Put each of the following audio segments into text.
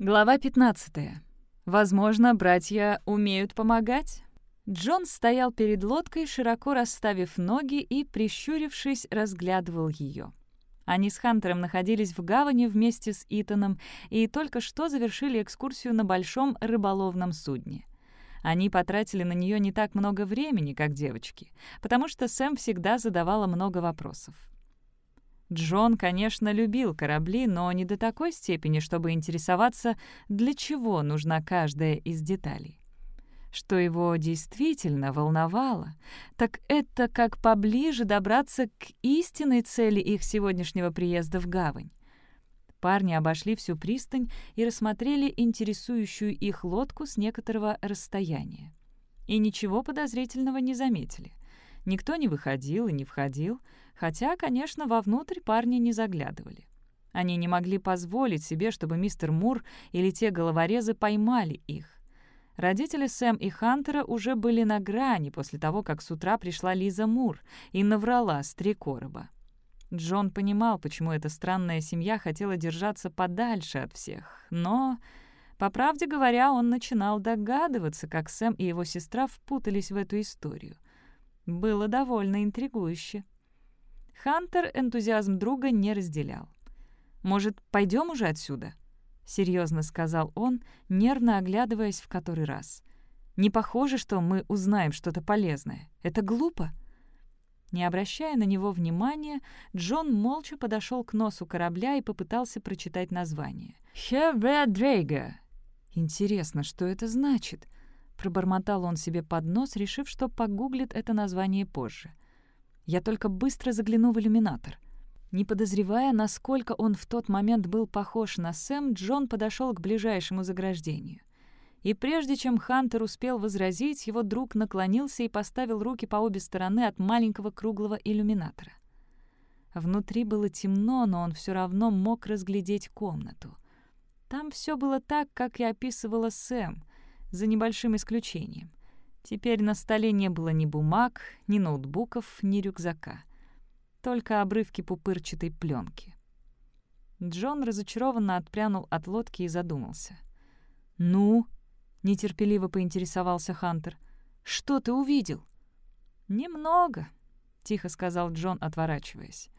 Глава 15. Возможно, братья умеют помогать? Джон стоял перед лодкой, широко расставив ноги и, прищурившись, разглядывал ее. Они с Хантером находились в гавани вместе с Итаном и только что завершили экскурсию на большом рыболовном судне. Они потратили на нее не так много времени, как девочки, потому что Сэм всегда задавала много вопросов. Джон, конечно, любил корабли, но не до такой степени, чтобы интересоваться, для чего нужна каждая из деталей. Что его действительно волновало, так это как поближе добраться к истинной цели их сегодняшнего приезда в гавань. Парни обошли всю пристань и рассмотрели интересующую их лодку с некоторого расстояния. И ничего подозрительного не заметили. Никто не выходил и не входил — Хотя, конечно, вовнутрь парни не заглядывали. Они не могли позволить себе, чтобы мистер Мур или те головорезы поймали их. Родители Сэм и Хантера уже были на грани после того, как с утра пришла Лиза Мур и наврала с три короба. Джон понимал, почему эта странная семья хотела держаться подальше от всех, но, по правде говоря, он начинал догадываться, как Сэм и его сестра впутались в эту историю. Было довольно интригующе. Хантер энтузиазм друга не разделял. «Может, пойдем уже отсюда?» — серьезно сказал он, нервно оглядываясь в который раз. «Не похоже, что мы узнаем что-то полезное. Это глупо». Не обращая на него внимания, Джон молча подошел к носу корабля и попытался прочитать название. «Хеведрейга». «Интересно, что это значит?» Пробормотал он себе под нос, решив, что погуглит это название позже. Я только быстро загляну в иллюминатор. Не подозревая, насколько он в тот момент был похож на Сэм, Джон подошел к ближайшему заграждению. И прежде чем Хантер успел возразить, его друг наклонился и поставил руки по обе стороны от маленького круглого иллюминатора. Внутри было темно, но он все равно мог разглядеть комнату. Там все было так, как и описывала Сэм, за небольшим исключением. Теперь на столе не было ни бумаг, ни ноутбуков, ни рюкзака. Только обрывки пупырчатой пленки. Джон разочарованно отпрянул от лодки и задумался. «Ну?» — нетерпеливо поинтересовался Хантер. «Что ты увидел?» «Немного», — тихо сказал Джон, отворачиваясь.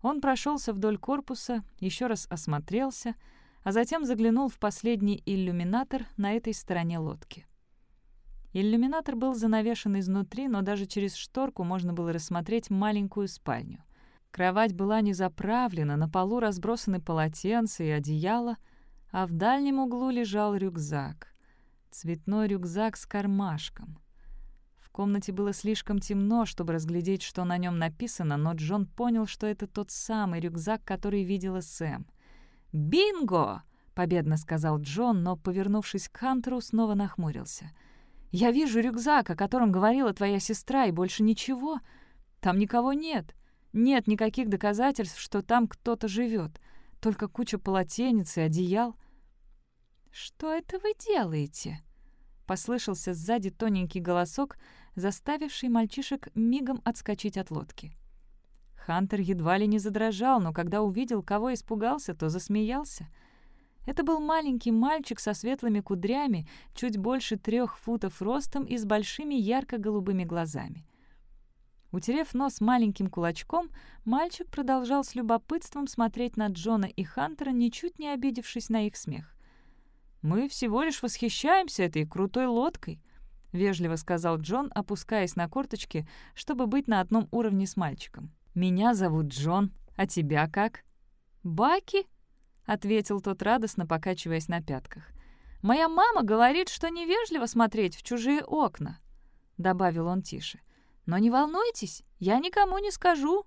Он прошелся вдоль корпуса, еще раз осмотрелся, а затем заглянул в последний иллюминатор на этой стороне лодки. Иллюминатор был занавешен изнутри, но даже через шторку можно было рассмотреть маленькую спальню. Кровать была не заправлена, на полу разбросаны полотенца и одеяло, а в дальнем углу лежал рюкзак. Цветной рюкзак с кармашком. В комнате было слишком темно, чтобы разглядеть, что на нем написано, но Джон понял, что это тот самый рюкзак, который видела Сэм. «Бинго!» — победно сказал Джон, но, повернувшись к Хантеру, снова нахмурился — я вижу рюкзак, о котором говорила твоя сестра, и больше ничего. Там никого нет. Нет никаких доказательств, что там кто-то живет. Только куча полотенец и одеял. «Что это вы делаете?» Послышался сзади тоненький голосок, заставивший мальчишек мигом отскочить от лодки. Хантер едва ли не задрожал, но когда увидел, кого испугался, то засмеялся — это был маленький мальчик со светлыми кудрями, чуть больше трех футов ростом и с большими ярко-голубыми глазами. Утерев нос маленьким кулачком, мальчик продолжал с любопытством смотреть на Джона и Хантера, ничуть не обидевшись на их смех. «Мы всего лишь восхищаемся этой крутой лодкой», — вежливо сказал Джон, опускаясь на корточки, чтобы быть на одном уровне с мальчиком. «Меня зовут Джон, а тебя как?» «Баки?» — ответил тот радостно, покачиваясь на пятках. «Моя мама говорит, что невежливо смотреть в чужие окна», — добавил он тише. «Но не волнуйтесь, я никому не скажу».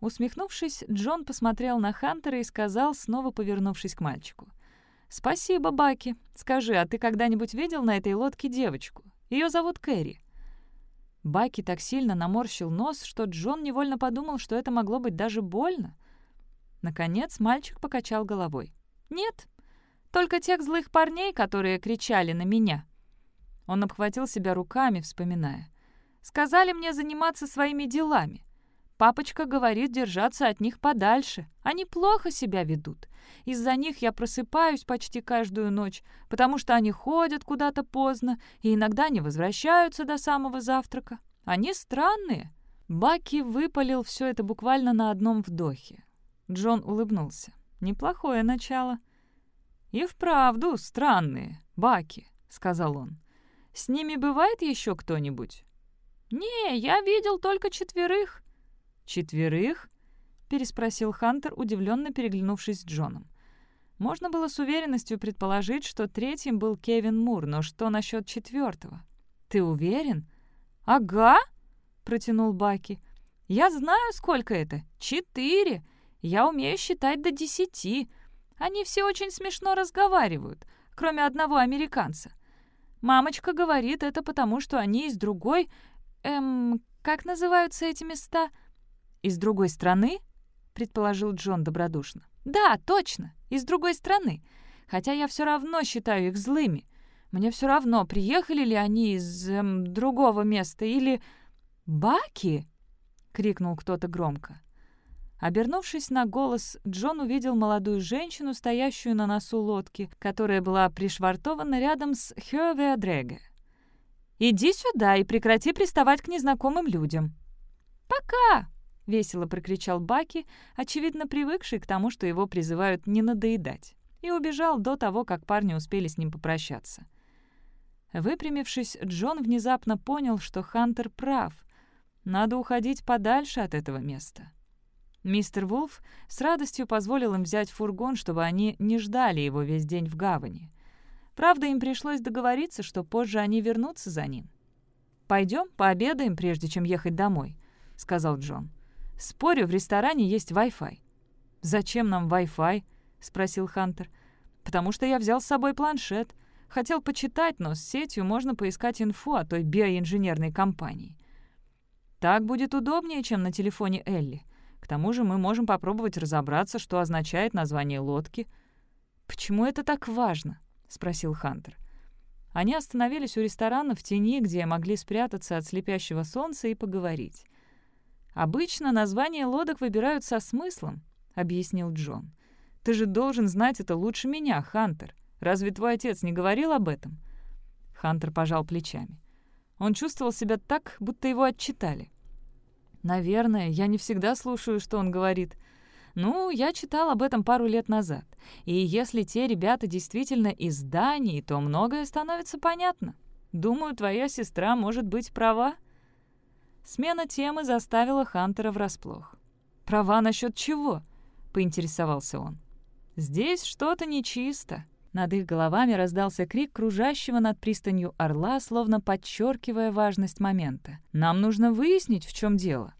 Усмехнувшись, Джон посмотрел на Хантера и сказал, снова повернувшись к мальчику. «Спасибо, Баки. Скажи, а ты когда-нибудь видел на этой лодке девочку? Ее зовут Кэрри». Баки так сильно наморщил нос, что Джон невольно подумал, что это могло быть даже больно. Наконец мальчик покачал головой. «Нет, только тех злых парней, которые кричали на меня». Он обхватил себя руками, вспоминая. «Сказали мне заниматься своими делами. Папочка говорит держаться от них подальше. Они плохо себя ведут. Из-за них я просыпаюсь почти каждую ночь, потому что они ходят куда-то поздно и иногда не возвращаются до самого завтрака. Они странные». Баки выпалил все это буквально на одном вдохе. Джон улыбнулся. «Неплохое начало». «И вправду странные, Баки», — сказал он. «С ними бывает еще кто-нибудь?» «Не, я видел только четверых». «Четверых?» — переспросил Хантер, удивленно переглянувшись с Джоном. Можно было с уверенностью предположить, что третьим был Кевин Мур, но что насчет четвертого? «Ты уверен?» «Ага», — протянул Баки. «Я знаю, сколько это. Четыре. Я умею считать до десяти. Они все очень смешно разговаривают, кроме одного американца. Мамочка говорит это потому, что они из другой... Эм, как называются эти места?» «Из другой страны?» — предположил Джон добродушно. «Да, точно, из другой страны. Хотя я все равно считаю их злыми. Мне все равно, приехали ли они из эм, другого места или...» «Баки!» — крикнул кто-то громко. Обернувшись на голос, Джон увидел молодую женщину, стоящую на носу лодки, которая была пришвартована рядом с Хёвеадреге. «Иди сюда и прекрати приставать к незнакомым людям». «Пока!» — весело прокричал Баки, очевидно привыкший к тому, что его призывают не надоедать, и убежал до того, как парни успели с ним попрощаться. Выпрямившись, Джон внезапно понял, что Хантер прав. Надо уходить подальше от этого места. Мистер Вулф с радостью позволил им взять фургон, чтобы они не ждали его весь день в гавани. Правда, им пришлось договориться, что позже они вернутся за ним. «Пойдем, пообедаем, прежде чем ехать домой», — сказал Джон. Спорю, в ресторане есть Wi-Fi». «Зачем нам Wi-Fi?» — спросил Хантер. «Потому что я взял с собой планшет. Хотел почитать, но с сетью можно поискать инфу о той биоинженерной компании. Так будет удобнее, чем на телефоне Элли. К тому же мы можем попробовать разобраться, что означает название лодки». «Почему это так важно?» — спросил Хантер. Они остановились у ресторана в тени, где могли спрятаться от слепящего солнца и поговорить. «Обычно названия лодок выбирают со смыслом», — объяснил Джон. «Ты же должен знать это лучше меня, Хантер. Разве твой отец не говорил об этом?» Хантер пожал плечами. Он чувствовал себя так, будто его отчитали. «Наверное, я не всегда слушаю, что он говорит. Ну, я читал об этом пару лет назад. И если те ребята действительно из Дании, то многое становится понятно. Думаю, твоя сестра может быть права». Смена темы заставила Хантера врасплох. «Права насчет чего?» — поинтересовался он. «Здесь что-то нечисто». Над их головами раздался крик кружащего над пристанью орла, словно подчеркивая важность момента. «Нам нужно выяснить, в чем дело».